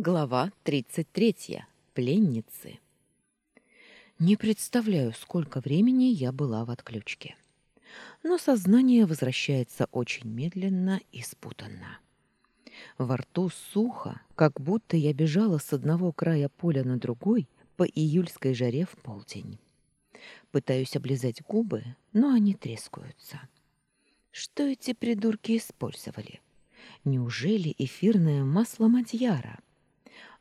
Глава 33. Пленницы. Не представляю, сколько времени я была в отключке. Но сознание возвращается очень медленно и спутанно. Во рту сухо, как будто я бежала с одного края поля на другой по июльской жаре в полдень. Пытаюсь облизать губы, но они трескаются. Что эти придурки использовали? Неужели эфирное масло Мадьяра?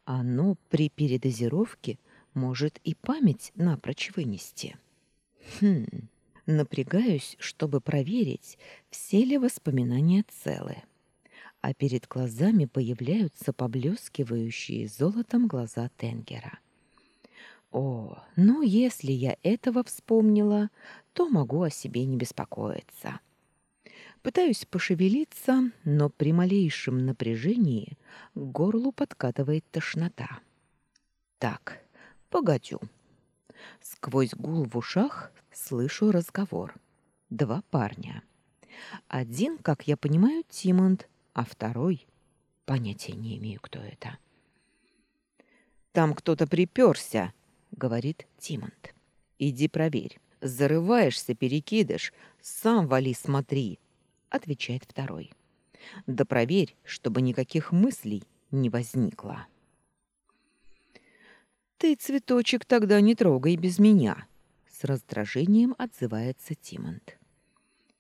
Оно при передозировке может и память напрочь вынести. Хм, напрягаюсь, чтобы проверить, все ли воспоминания целы. А перед глазами появляются поблескивающие золотом глаза Тенгера. О, ну если я этого вспомнила, то могу о себе не беспокоиться. Пытаюсь пошевелиться, но при малейшем напряжении к горлу подкатывает тошнота. Так, погодю. Сквозь гул в ушах слышу разговор. Два парня. Один, как я понимаю, Тимонд, а второй понятия не имею, кто это. Там кто-то приперся, говорит Тимонд. Иди проверь. Зарываешься, перекидыш, сам вали смотри отвечает второй. Да проверь, чтобы никаких мыслей не возникло. Ты цветочек тогда не трогай без меня, с раздражением отзывается Тимонт.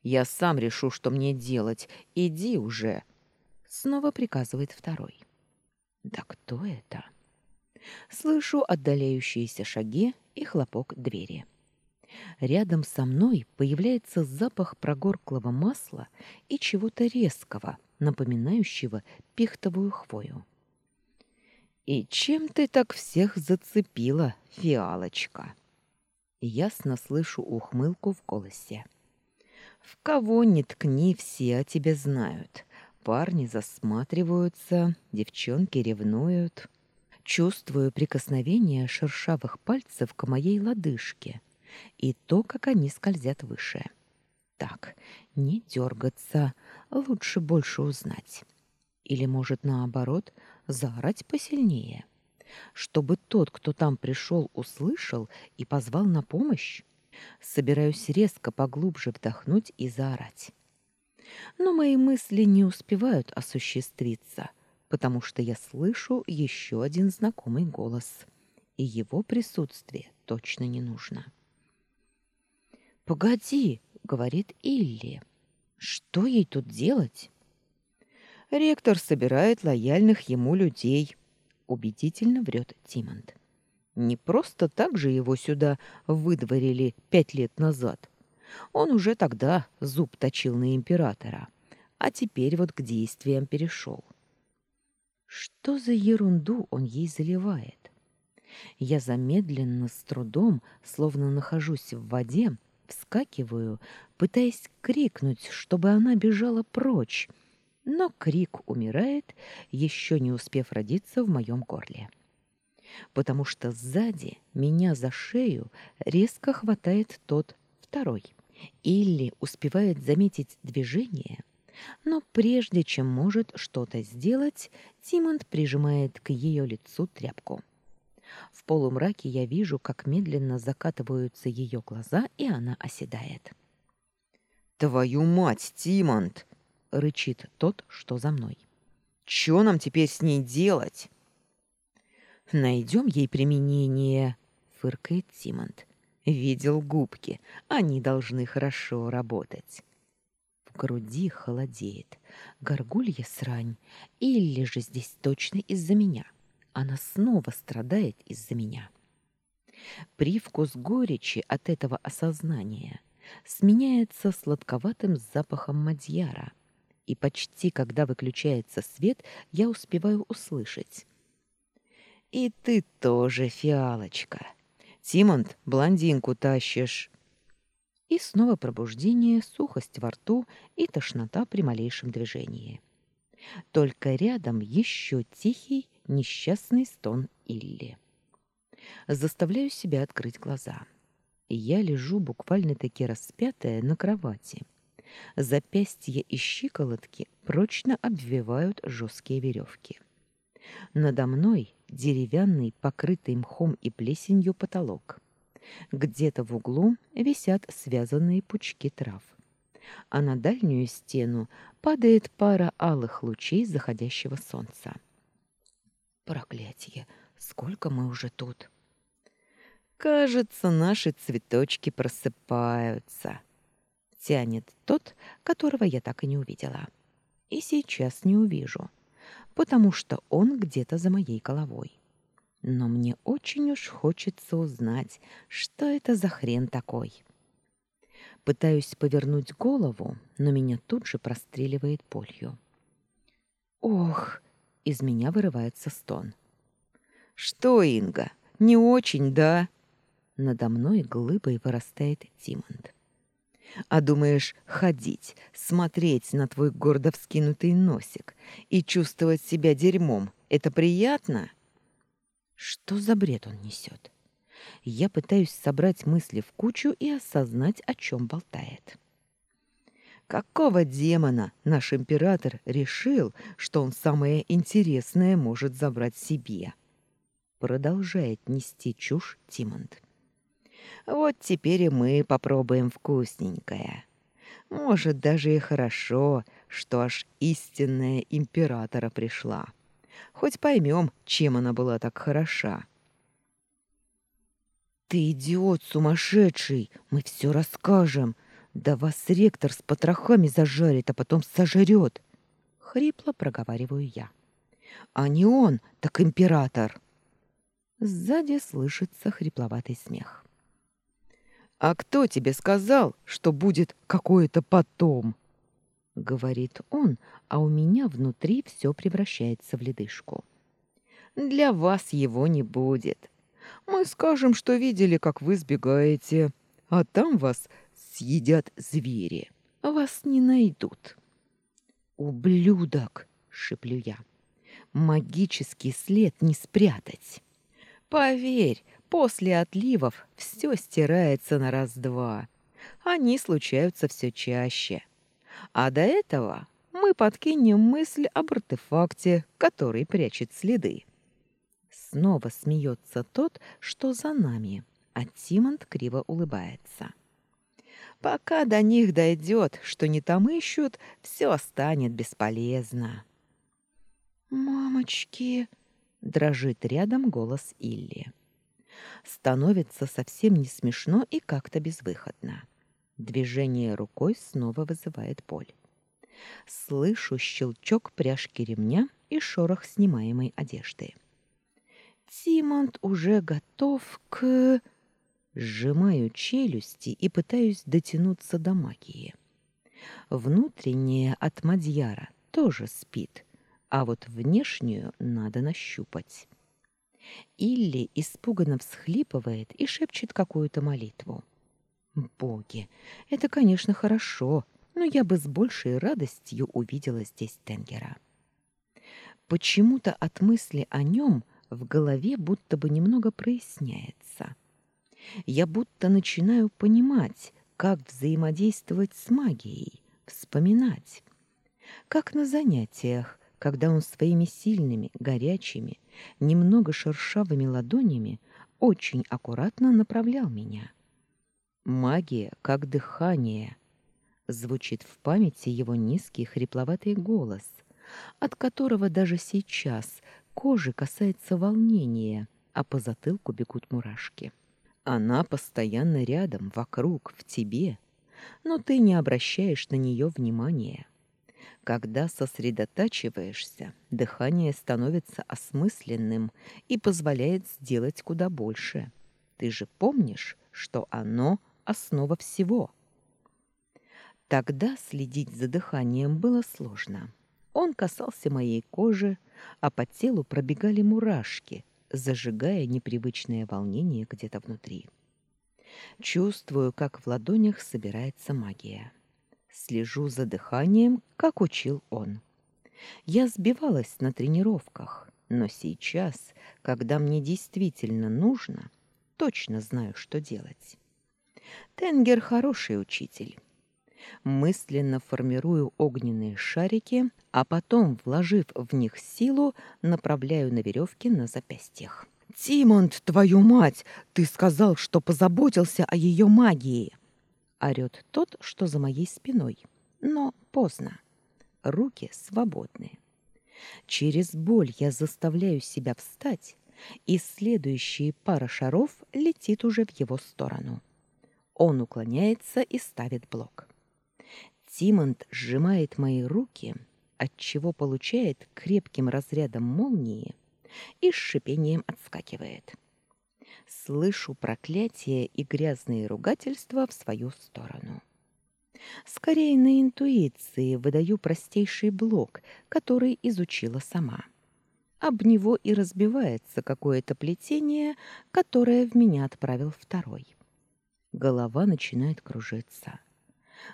Я сам решу, что мне делать. Иди уже, снова приказывает второй. Да кто это? Слышу отдаляющиеся шаги и хлопок двери. Рядом со мной появляется запах прогорклого масла и чего-то резкого, напоминающего пихтовую хвою. «И чем ты так всех зацепила, фиалочка?» Ясно слышу ухмылку в голосе. «В кого ни ткни, все о тебе знают. Парни засматриваются, девчонки ревнуют. Чувствую прикосновение шершавых пальцев к моей лодыжке» и то, как они скользят выше. Так, не дергаться, лучше больше узнать. Или, может, наоборот, заорать посильнее, чтобы тот, кто там пришел, услышал и позвал на помощь. Собираюсь резко поглубже вдохнуть и заорать. Но мои мысли не успевают осуществиться, потому что я слышу еще один знакомый голос, и его присутствие точно не нужно. «Погоди», — говорит Илли. «Что ей тут делать?» «Ректор собирает лояльных ему людей», — убедительно врет Тимонт. «Не просто так же его сюда выдворили пять лет назад. Он уже тогда зуб точил на императора, а теперь вот к действиям перешел». Что за ерунду он ей заливает? Я замедленно, с трудом, словно нахожусь в воде, Вскакиваю, пытаясь крикнуть, чтобы она бежала прочь, но крик умирает, еще не успев родиться в моем горле. Потому что сзади меня за шею резко хватает тот второй. Илли успевает заметить движение, но прежде чем может что-то сделать, Тимонд прижимает к ее лицу тряпку. Полумраке я вижу, как медленно закатываются ее глаза, и она оседает. «Твою мать, Тимонт!» — рычит тот, что за мной. «Чё нам теперь с ней делать?» «Найдем ей применение», — фыркает Тимонт. «Видел губки, они должны хорошо работать». В груди холодеет. Горгулья срань. Или же здесь точно из-за меня. Она снова страдает из-за меня. Привкус горечи от этого осознания сменяется сладковатым запахом мадьяра, и почти когда выключается свет, я успеваю услышать. «И ты тоже, фиалочка! Тимонт, блондинку тащишь!» И снова пробуждение, сухость во рту и тошнота при малейшем движении. Только рядом еще тихий несчастный стон Илли. Заставляю себя открыть глаза. Я лежу буквально-таки распятая на кровати. Запястья и щиколотки прочно обвивают жесткие веревки. Надо мной деревянный, покрытый мхом и плесенью потолок. Где-то в углу висят связанные пучки трав. А на дальнюю стену падает пара алых лучей заходящего солнца. Проклятие! Сколько мы уже тут? Кажется, наши цветочки просыпаются. Тянет тот, которого я так и не увидела. И сейчас не увижу, потому что он где-то за моей головой. Но мне очень уж хочется узнать, что это за хрен такой. Пытаюсь повернуть голову, но меня тут же простреливает болью. Ох, из меня вырывается стон. Что, Инга, не очень, да? Надо мной глыбой вырастает Тимонд. А думаешь, ходить, смотреть на твой гордо вскинутый носик и чувствовать себя дерьмом — это приятно? Что за бред он несет? Я пытаюсь собрать мысли в кучу и осознать, о чем болтает. Какого демона наш император решил, что он самое интересное может забрать себе? — Продолжает нести чушь Тимонд. Вот теперь и мы попробуем вкусненькое. Может, даже и хорошо, что аж истинная императора пришла. Хоть поймем, чем она была так хороша. «Ты идиот сумасшедший! Мы все расскажем! Да вас ректор с потрохами зажарит, а потом сожрет!» Хрипло проговариваю я. «А не он, так император!» Сзади слышится хрипловатый смех. «А кто тебе сказал, что будет какое-то потом?» Говорит он, а у меня внутри все превращается в ледышку. «Для вас его не будет. Мы скажем, что видели, как вы сбегаете, а там вас съедят звери. Вас не найдут». «Ублюдок!» — шиплю я. «Магический след не спрятать». Поверь, после отливов все стирается на раз-два. Они случаются все чаще. А до этого мы подкинем мысль об артефакте, который прячет следы. Снова смеется тот, что за нами, а Тимонт криво улыбается. Пока до них дойдет, что не там ищут, все станет бесполезно. «Мамочки!» Дрожит рядом голос Илли. Становится совсем не смешно и как-то безвыходно. Движение рукой снова вызывает боль. Слышу щелчок пряжки ремня и шорох снимаемой одежды. Тимонт уже готов к... Сжимаю челюсти и пытаюсь дотянуться до магии. Внутренняя от Мадьяра тоже спит, а вот внешнюю надо нащупать. Илли испуганно всхлипывает и шепчет какую-то молитву. Боги, это, конечно, хорошо, но я бы с большей радостью увидела здесь Тенгера. Почему-то от мысли о нем в голове будто бы немного проясняется. Я будто начинаю понимать, как взаимодействовать с магией, вспоминать. Как на занятиях, когда он своими сильными, горячими, немного шершавыми ладонями очень аккуратно направлял меня. «Магия, как дыхание», — звучит в памяти его низкий хрипловатый голос, от которого даже сейчас кожи касается волнения, а по затылку бегут мурашки. Она постоянно рядом, вокруг, в тебе, но ты не обращаешь на нее внимания. Когда сосредотачиваешься, дыхание становится осмысленным и позволяет сделать куда больше. Ты же помнишь, что оно — основа всего. Тогда следить за дыханием было сложно. Он касался моей кожи, а по телу пробегали мурашки, зажигая непривычное волнение где-то внутри. Чувствую, как в ладонях собирается магия. Слежу за дыханием, как учил он. Я сбивалась на тренировках, но сейчас, когда мне действительно нужно, точно знаю, что делать. Тенгер хороший учитель. Мысленно формирую огненные шарики, а потом, вложив в них силу, направляю на веревки на запястьях. «Тимонт, твою мать! Ты сказал, что позаботился о ее магии!» Орет тот, что за моей спиной. Но поздно. Руки свободны. Через боль я заставляю себя встать, и следующая пара шаров летит уже в его сторону. Он уклоняется и ставит блок. Тимонт сжимает мои руки, отчего получает крепким разрядом молнии и с шипением отскакивает. Слышу проклятие и грязные ругательства в свою сторону. Скорее на интуиции выдаю простейший блок, который изучила сама. Об него и разбивается какое-то плетение, которое в меня отправил второй. Голова начинает кружиться.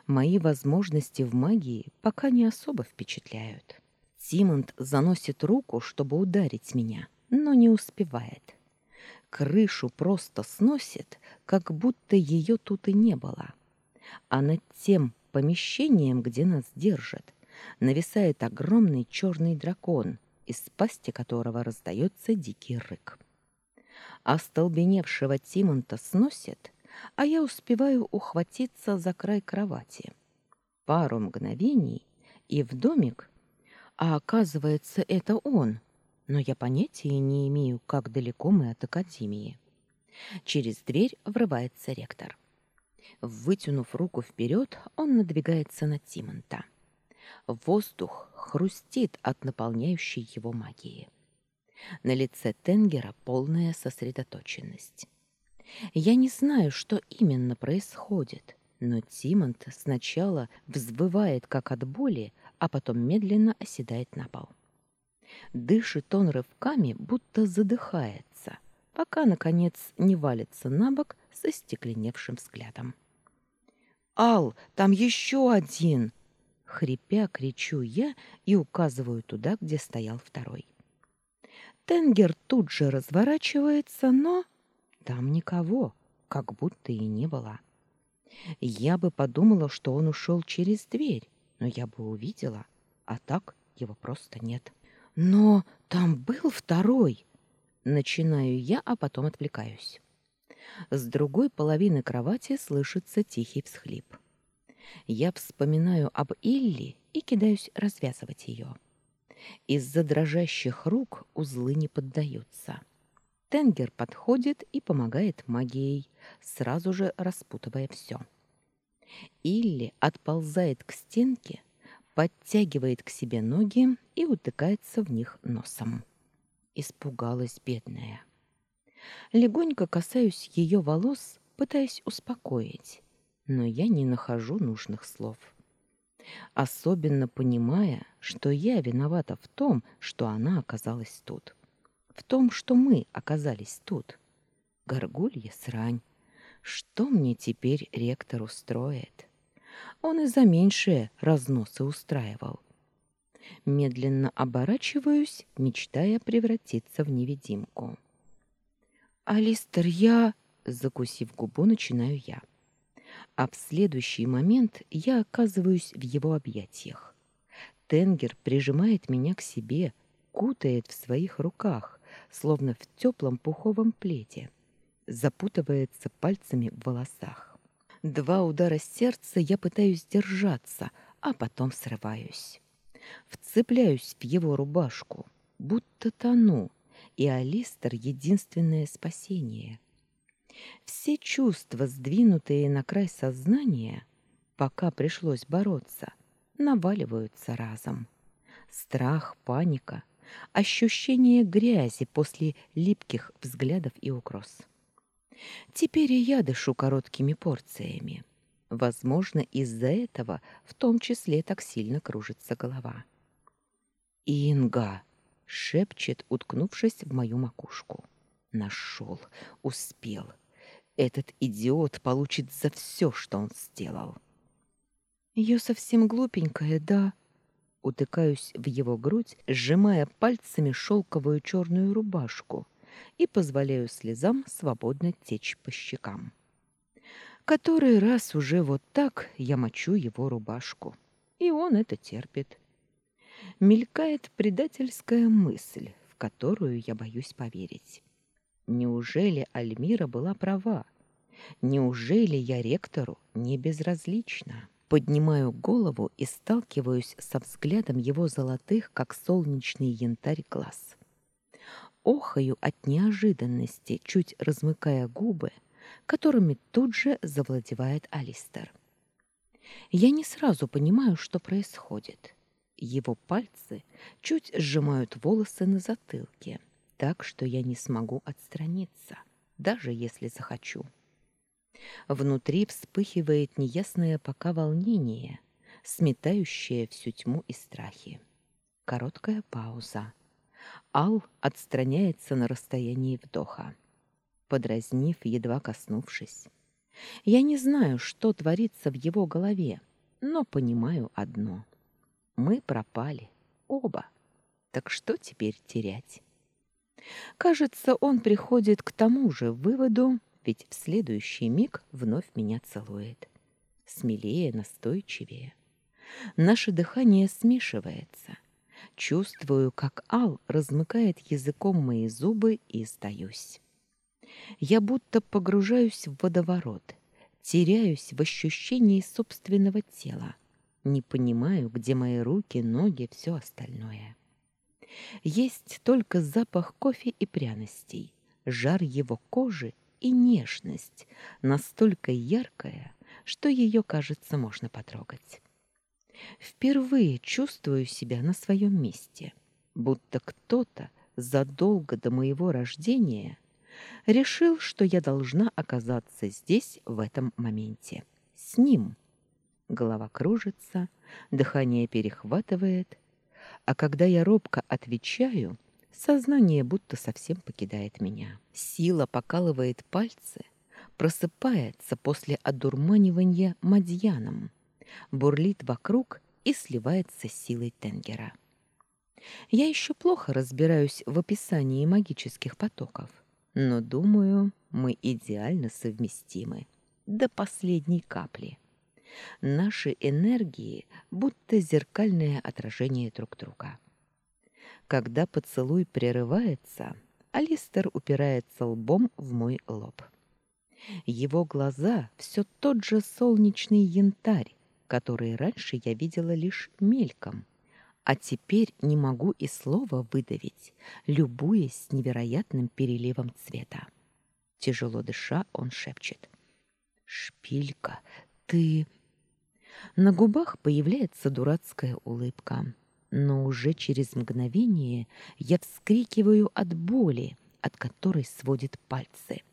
Мои возможности в магии пока не особо впечатляют. Тимонт заносит руку, чтобы ударить меня, но не успевает. Крышу просто сносит, как будто ее тут и не было. А над тем помещением, где нас держат, нависает огромный черный дракон, из пасти которого раздается дикий рык. Остолбеневшего Тимонта сносит, а я успеваю ухватиться за край кровати. Пару мгновений, и в домик, а оказывается, это он, но я понятия не имею, как далеко мы от академии. Через дверь врывается ректор. Вытянув руку вперед, он надвигается на Тимонта. Воздух хрустит от наполняющей его магии. На лице Тенгера полная сосредоточенность. Я не знаю, что именно происходит, но Тимонт сначала взвывает как от боли, а потом медленно оседает на пол. Дышит он рывками, будто задыхается, пока, наконец, не валится на бок со стекленевшим взглядом. «Ал, там еще один!» Хрипя, кричу я и указываю туда, где стоял второй. Тенгер тут же разворачивается, но там никого, как будто и не было. Я бы подумала, что он ушел через дверь, но я бы увидела, а так его просто нет. Но там был второй. Начинаю я, а потом отвлекаюсь. С другой половины кровати слышится тихий всхлип. Я вспоминаю об Илли и кидаюсь развязывать ее. Из-за дрожащих рук узлы не поддаются. Тенгер подходит и помогает магией, сразу же распутывая все. Илли отползает к стенке, подтягивает к себе ноги и утыкается в них носом. Испугалась бедная. Легонько касаюсь ее волос, пытаясь успокоить, но я не нахожу нужных слов. Особенно понимая, что я виновата в том, что она оказалась тут в том, что мы оказались тут. Горгулья срань. Что мне теперь ректор устроит? Он и за меньшее разносы устраивал. Медленно оборачиваюсь, мечтая превратиться в невидимку. «Алистер, я...» — закусив губу, начинаю я. А в следующий момент я оказываюсь в его объятиях. Тенгер прижимает меня к себе, кутает в своих руках, словно в теплом пуховом пледе, запутывается пальцами в волосах. Два удара сердца я пытаюсь держаться, а потом срываюсь. Вцепляюсь в его рубашку, будто тону, и Алистер — единственное спасение. Все чувства, сдвинутые на край сознания, пока пришлось бороться, наваливаются разом. Страх, паника — ощущение грязи после липких взглядов и угроз. Теперь и я дышу короткими порциями. Возможно, из-за этого в том числе так сильно кружится голова. «Инга!» — шепчет, уткнувшись в мою макушку. «Нашел, успел. Этот идиот получит за все, что он сделал». «Я совсем глупенькая, да?» Утыкаюсь в его грудь, сжимая пальцами шелковую черную рубашку и позволяю слезам свободно течь по щекам. Который раз уже вот так я мочу его рубашку, и он это терпит. Мелькает предательская мысль, в которую я боюсь поверить. Неужели Альмира была права? Неужели я ректору не безразлична? Поднимаю голову и сталкиваюсь со взглядом его золотых, как солнечный янтарь, глаз. Охаю от неожиданности, чуть размыкая губы, которыми тут же завладевает Алистер. Я не сразу понимаю, что происходит. Его пальцы чуть сжимают волосы на затылке, так что я не смогу отстраниться, даже если захочу. Внутри вспыхивает неясное пока волнение, сметающее всю тьму и страхи. Короткая пауза. Ал отстраняется на расстоянии вдоха, подразнив, едва коснувшись. Я не знаю, что творится в его голове, но понимаю одно. Мы пропали. Оба. Так что теперь терять? Кажется, он приходит к тому же выводу, ведь в следующий миг вновь меня целует. Смелее, настойчивее. Наше дыхание смешивается. Чувствую, как Ал размыкает языком мои зубы и сдаюсь. Я будто погружаюсь в водоворот, теряюсь в ощущении собственного тела, не понимаю, где мои руки, ноги, все остальное. Есть только запах кофе и пряностей, жар его кожи и нежность, настолько яркая, что ее, кажется, можно потрогать. Впервые чувствую себя на своем месте, будто кто-то задолго до моего рождения решил, что я должна оказаться здесь в этом моменте. С ним. Голова кружится, дыхание перехватывает, а когда я робко отвечаю, сознание будто совсем покидает меня. Сила покалывает пальцы, просыпается после одурманивания мадьяном, бурлит вокруг и сливается с силой Тенгера. Я еще плохо разбираюсь в описании магических потоков, но думаю, мы идеально совместимы до последней капли. Наши энергии будто зеркальное отражение друг друга. Когда поцелуй прерывается, Алистер упирается лбом в мой лоб. Его глаза все тот же солнечный янтарь, который раньше я видела лишь мельком, а теперь не могу и слова выдавить, любуясь невероятным переливом цвета. Тяжело дыша, он шепчет. «Шпилька, ты...» На губах появляется дурацкая улыбка, но уже через мгновение я вскрикиваю от боли, от которой сводит пальцы.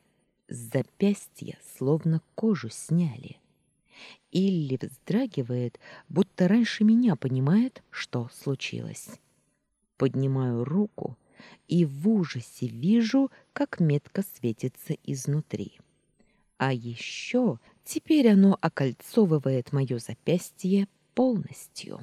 С запястья словно кожу сняли. Илли вздрагивает, будто раньше меня понимает, что случилось. Поднимаю руку и в ужасе вижу, как метка светится изнутри. А еще теперь оно окольцовывает мое запястье полностью.